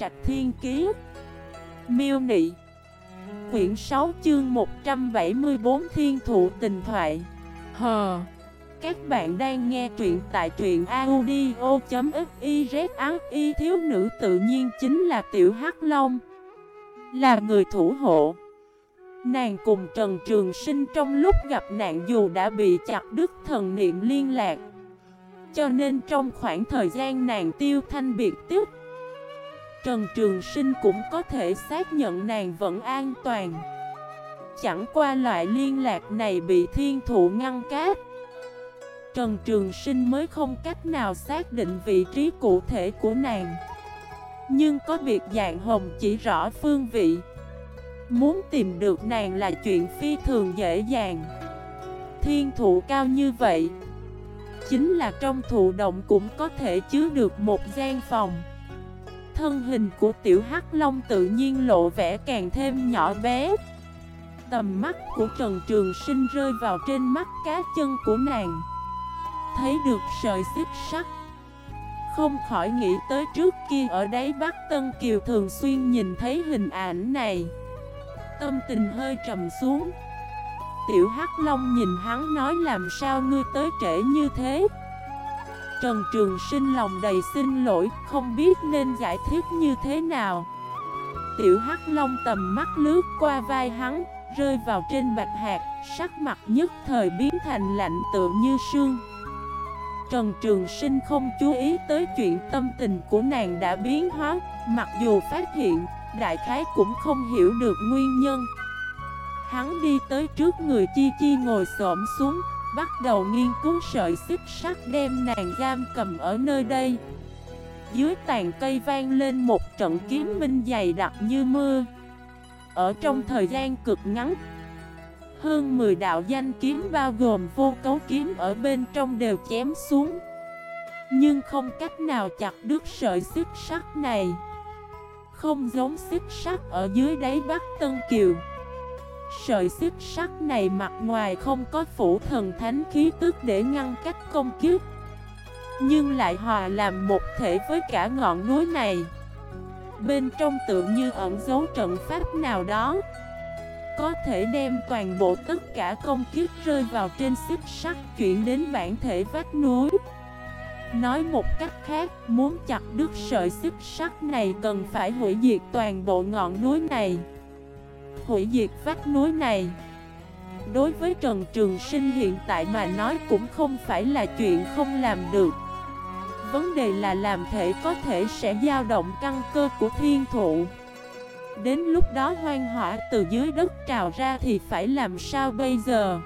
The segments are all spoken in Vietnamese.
Trạch Thiên Kiế Miêu Nị. Quyển 6 chương 174 Thiên Thụ Tình Thoại. Hờ. Các bạn đang nghe truyện tại truyện audio.xyz y thiếu nữ tự nhiên chính là Tiểu Hắc Long. Là người thủ hộ. Nàng cùng Trần Trường Sinh trong lúc gặp nạn dù đã bị chặt đứt thần niệm liên lạc. Cho nên trong khoảng thời gian nàng tiêu thanh biệt tiếp Trần Trường Sinh cũng có thể xác nhận nàng vẫn an toàn. Chẳng qua loại liên lạc này bị thiên thụ ngăn cát. Trần Trường Sinh mới không cách nào xác định vị trí cụ thể của nàng. Nhưng có việc dạng hồng chỉ rõ phương vị. Muốn tìm được nàng là chuyện phi thường dễ dàng. Thiên thụ cao như vậy, Chính là trong thụ động cũng có thể chứa được một gian phòng. Thân hình của tiểu hắc long tự nhiên lộ vẻ càng thêm nhỏ bé. Tầm mắt của Trần Trường Sinh rơi vào trên mắt cá chân của nàng. Thấy được sợi xích sắt Không khỏi nghĩ tới trước kia ở đáy Bắc Tân Kiều thường xuyên nhìn thấy hình ảnh này. Tâm tình hơi trầm xuống. Tiểu Hắc Long nhìn hắn nói làm sao ngươi tới trễ như thế? Trần Trường Sinh lòng đầy xin lỗi, Không biết nên giải thích như thế nào. Tiểu Hắc Long tầm mắt lướt qua vai hắn, Rơi vào trên bạch hạt Sắc mặt nhất thời biến thành lạnh tựa như sương. Trần Trường Sinh không chú ý tới chuyện tâm tình của nàng đã biến hóa, Mặc dù phát hiện, đại khái cũng không hiểu được nguyên nhân. Hắn đi tới trước người Chi Chi ngồi xổm xuống Bắt đầu nghiên cứu sợi xích sắt đem nàng giam cầm ở nơi đây. Dưới tàn cây vang lên một trận kiếm minh dày đặc như mưa. Ở trong thời gian cực ngắn, Hơn 10 đạo danh kiếm bao gồm vô cấu kiếm ở bên trong đều chém xuống. Nhưng không cách nào chặt đứt sợi xích sắt này. Không giống xích sắt ở dưới đáy Bắc Tân Kiều. Sợi xích sắt này mặt ngoài không có phủ thần thánh khí tức để ngăn cách công kiếp Nhưng lại hòa làm một thể với cả ngọn núi này. Bên trong tự như ẩn dấu trận pháp nào đó Có thể đem toàn bộ tất cả công kiếp rơi vào trên xích sắt chuyển đến bản thể vách núi. Nói một cách khác, muốn chặt đứt sợi xích sắt này cần phải hủy diệt toàn bộ ngọn núi này. Hủy diệt vách núi này. Đối với Trần Trường Sinh hiện tại mà nói cũng không phải là chuyện không làm được. Vấn đề là làm thể có thể sẽ dao động căn cơ của thiên thụ. Đến lúc đó hoang hỏa từ dưới đất trào ra thì phải làm sao bây giờ?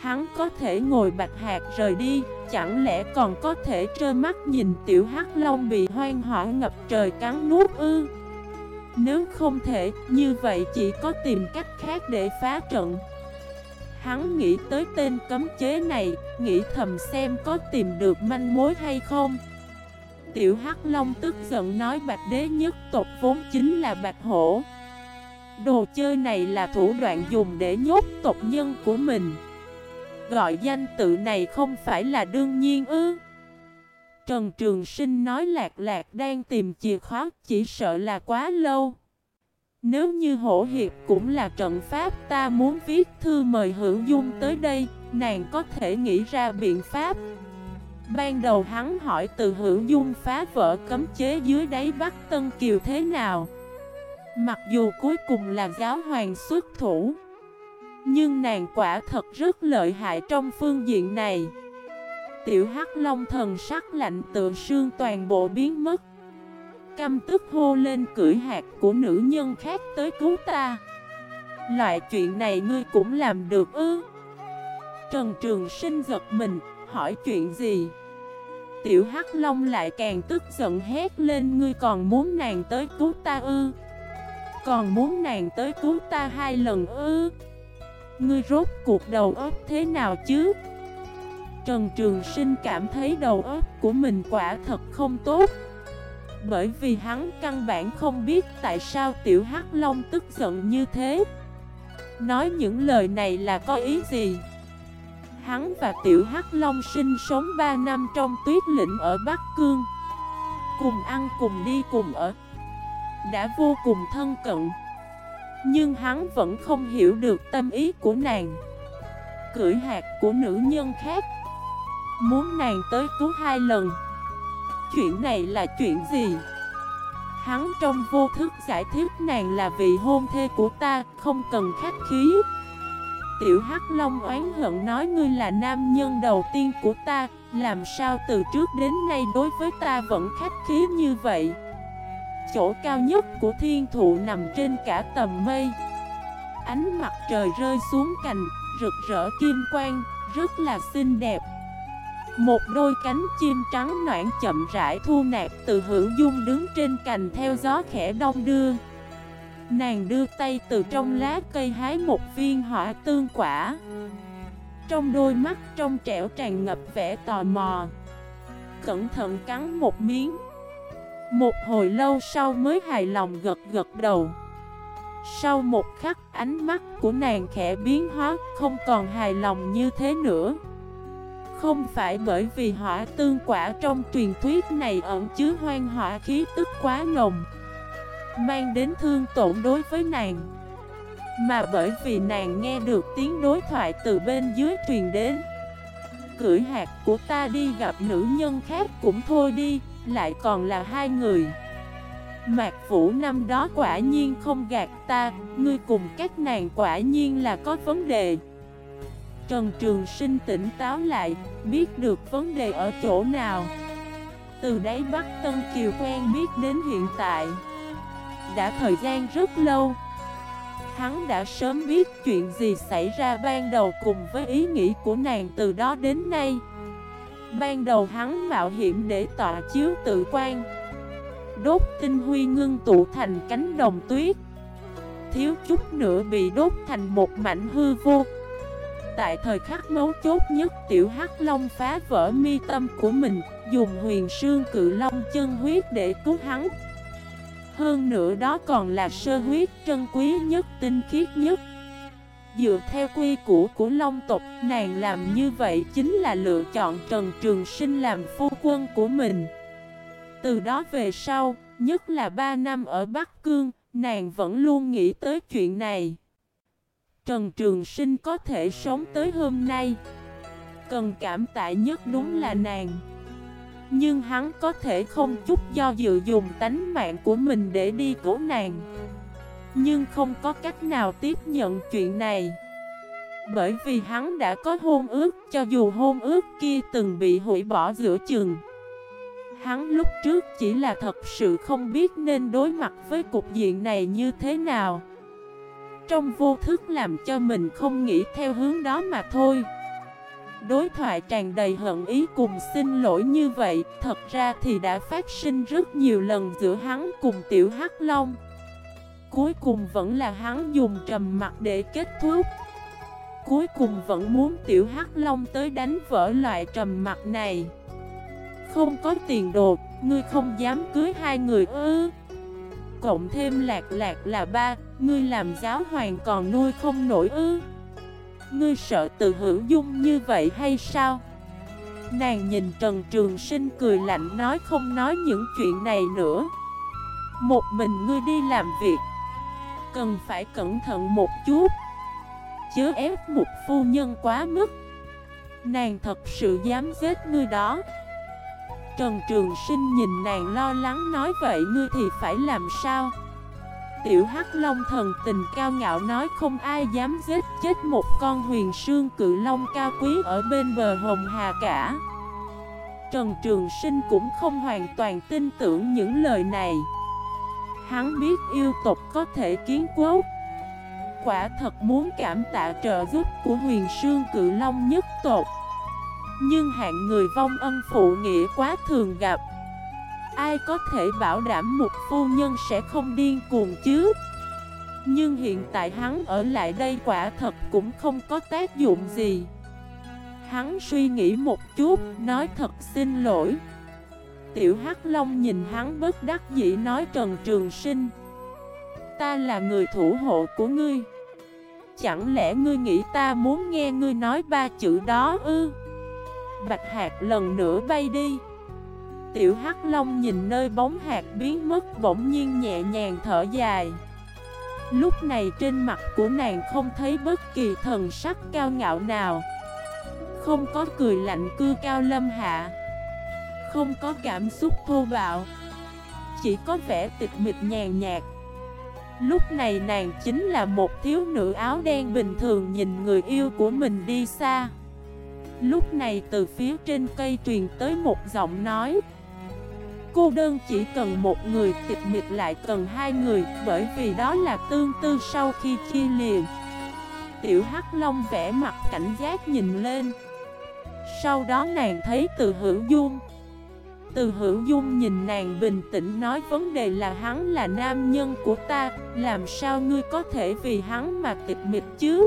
Hắn có thể ngồi bạch hạt rời đi, Chẳng lẽ còn có thể trơ mắt nhìn tiểu hắc long bị hoang hỏa ngập trời cắn nuốt ư? Nếu không thể, như vậy chỉ có tìm cách khác để phá trận. Hắn nghĩ tới tên cấm chế này, nghĩ thầm xem có tìm được manh mối hay không. Tiểu Hắc Long tức giận nói bạch đế nhất tộc vốn chính là bạch hổ. Đồ chơi này là thủ đoạn dùng để nhốt tộc nhân của mình. Gọi danh tự này không phải là đương nhiên ư? Trần Trường Sinh nói lạc lạc đang tìm chìa khóa, chỉ sợ là quá lâu. Nếu như hổ hiệp cũng là trận pháp, ta muốn viết thư mời hữu dung tới đây, Nàng có thể nghĩ ra biện pháp. Ban đầu hắn hỏi từ hữu dung phá vỡ cấm chế dưới đáy Bắc Tân Kiều thế nào. Mặc dù cuối cùng là giáo hoàng xuất thủ, nhưng nàng quả thật rất lợi hại trong phương diện này. Tiểu Hắc Long thần sắc lạnh tựa sương toàn bộ biến mất. Căm tức hô lên cưỡi hạt của nữ nhân khác tới cứu ta. Loại chuyện này ngươi cũng làm được ư? Trần Trường Sinh giật mình, hỏi chuyện gì? Tiểu Hắc Long lại càng tức giận hét lên Ngươi còn muốn nàng tới cứu ta ư? Còn muốn nàng tới cứu ta hai lần ư? Ngươi rốt cuộc đầu óc thế nào chứ? Trần Trường Sinh cảm thấy đầu óc của mình quả thật không tốt. Bởi vì hắn căn bản không biết tại sao Tiểu Hắc Long tức giận như thế. Nói những lời này là có ý gì? Hắn và Tiểu Hắc Long sinh sống 3 năm trong tuyết lĩnh ở Bắc Cương. Cùng ăn cùng đi cùng ở. Đã vô cùng thân cận. Nhưng hắn vẫn không hiểu được tâm ý của nàng. Cưỡi hạt của nữ nhân khác. Muốn nàng tới cứu hai lần. Chuyện này là chuyện gì? Hắn trong vô thức giải thích nàng là vị hôn thê của ta Không cần khách khí. Tiểu Hắc Long oán hận nói ngươi là nam nhân đầu tiên của ta Làm sao từ trước đến nay đối với ta vẫn khách khí như vậy? Chỗ cao nhất của thiên thụ nằm trên cả tầm mây. Ánh mặt trời rơi xuống cành, rực rỡ kim quang, rất là xinh đẹp. Một đôi cánh chim trắng noãn chậm rãi thu nạp từ hữu dung đứng trên cành theo gió khẽ đông đưa. Nàng đưa tay từ trong lá cây hái một viên hỏa tương quả. Trong đôi mắt trong trẻo tràn ngập vẻ tò mò. Cẩn thận cắn một miếng. Một hồi lâu sau mới hài lòng gật gật đầu. Sau một khắc, ánh mắt của nàng khẽ biến hóa, Không còn hài lòng như thế nữa. Không phải bởi vì hỏa tương quả trong truyền thuyết này ẩn chứa hoang hỏa khí tức quá nồng, Mang đến thương tổn đối với nàng, Mà bởi vì nàng nghe được tiếng đối thoại từ bên dưới truyền đến. Cưỡi hạt của ta đi gặp nữ nhân khác cũng thôi đi, Lại còn là hai người. Mạc Vũ năm đó quả nhiên không gạt ta, Ngươi cùng các nàng quả nhiên là có vấn đề. Trần Trường Sinh tỉnh táo lại, Biết được vấn đề ở chỗ nào. Từ đấy Bắc Tân Kiều quen biết đến hiện tại. Đã thời gian rất lâu. Hắn đã sớm biết chuyện gì xảy ra ban đầu cùng với ý nghĩ của nàng từ đó đến nay. Ban đầu hắn mạo hiểm để tọa chiếu tự quan. Đốt tinh huy ngưng tụ thành cánh đồng tuyết. Thiếu chút nữa bị đốt thành một mảnh hư vô. Tại thời khắc mấu chốt nhất tiểu hắc long phá vỡ mi tâm của mình Dùng huyền sương cự long chân huyết để cứu hắn. Hơn nữa đó còn là sơ huyết trân quý nhất, tinh khiết nhất. Dựa theo quy củ của Long tộc, nàng làm như vậy chính là lựa chọn Trần Trường Sinh làm phu quân của mình. Từ đó về sau, nhất là 3 năm ở Bắc Cương, nàng vẫn luôn nghĩ tới chuyện này. Trần Trường Sinh có thể sống tới hôm nay. Cần cảm tạ nhất đúng là nàng. Nhưng hắn có thể không chút do dự dùng tánh mạng của mình để đi cứu nàng. Nhưng không có cách nào tiếp nhận chuyện này. Bởi vì hắn đã có hôn ước, cho dù hôn ước kia từng bị hủy bỏ giữa chừng. Hắn lúc trước chỉ là thật sự không biết nên đối mặt với cục diện này như thế nào. Trong vô thức làm cho mình không nghĩ theo hướng đó mà thôi. Đối thoại tràn đầy hận ý cùng xin lỗi như vậy Thật ra thì đã phát sinh rất nhiều lần giữa hắn cùng tiểu hắc long. Cuối cùng vẫn là hắn dùng trầm mặt để kết thúc. Cuối cùng vẫn muốn tiểu hắc long tới đánh vỡ loại trầm mặt này. Không có tiền đồ, ngươi không dám cưới hai người ư? Cộng thêm lạc lạc là ba, ngươi làm giáo hoàng còn nuôi không nổi ư? Ngươi sợ từ hữu dung như vậy hay sao? Nàng nhìn Trần Trường Sinh cười lạnh nói không nói những chuyện này nữa. Một mình ngươi đi làm việc Cần phải cẩn thận một chút. Chớ ép một phu nhân quá mức. Nàng thật sự dám giết ngươi đó. Trần Trường Sinh nhìn nàng lo lắng nói, vậy ngươi thì phải làm sao Tiểu Hắc Long thần tình cao ngạo nói, không ai dám giết, chết một con huyền sương cự long cao quý ở bên bờ Hồng Hà cả. Trần Trường Sinh cũng không hoàn toàn tin tưởng những lời này. Hắn biết yêu tộc có thể kiến quốc. Quả thật muốn cảm tạ trợ giúp của huyền sương cự long nhất tộc. Nhưng hạng người vong ân phụ nghĩa quá thường gặp. Ai có thể bảo đảm một phu nhân sẽ không điên cuồng chứ? Nhưng hiện tại hắn ở lại đây quả thật cũng không có tác dụng gì. Hắn suy nghĩ một chút, nói thật xin lỗi. Tiểu Hắc Long nhìn hắn bất đắc dĩ nói Trần Trường Sinh. Ta là người thủ hộ của ngươi. Chẳng lẽ ngươi nghĩ ta muốn nghe ngươi nói ba chữ đó ư? Bạch hạt lần nữa bay đi. Tiểu Hắc Long nhìn nơi bóng hạt biến mất, bỗng nhiên nhẹ nhàng thở dài. Lúc này trên mặt của nàng không thấy bất kỳ thần sắc cao ngạo nào. Không có cười lạnh cư cao lâm hạ. Không có cảm xúc thô bạo. Chỉ có vẻ tịch mịch nhàn nhạt. Lúc này nàng chính là một thiếu nữ áo đen bình thường nhìn người yêu của mình đi xa. Lúc này từ phía trên cây truyền tới một giọng nói. Cô đơn chỉ cần một người, tịch mịch lại cần hai người, Bởi vì đó là tương tư sau khi chia liền. Tiểu Hắc Long vẽ mặt cảnh giác nhìn lên. Sau đó nàng thấy từ hữu dung. Từ hữu dung nhìn nàng bình tĩnh nói vấn đề là hắn là nam nhân của ta, Làm sao ngươi có thể vì hắn mà tịch mịch chứ?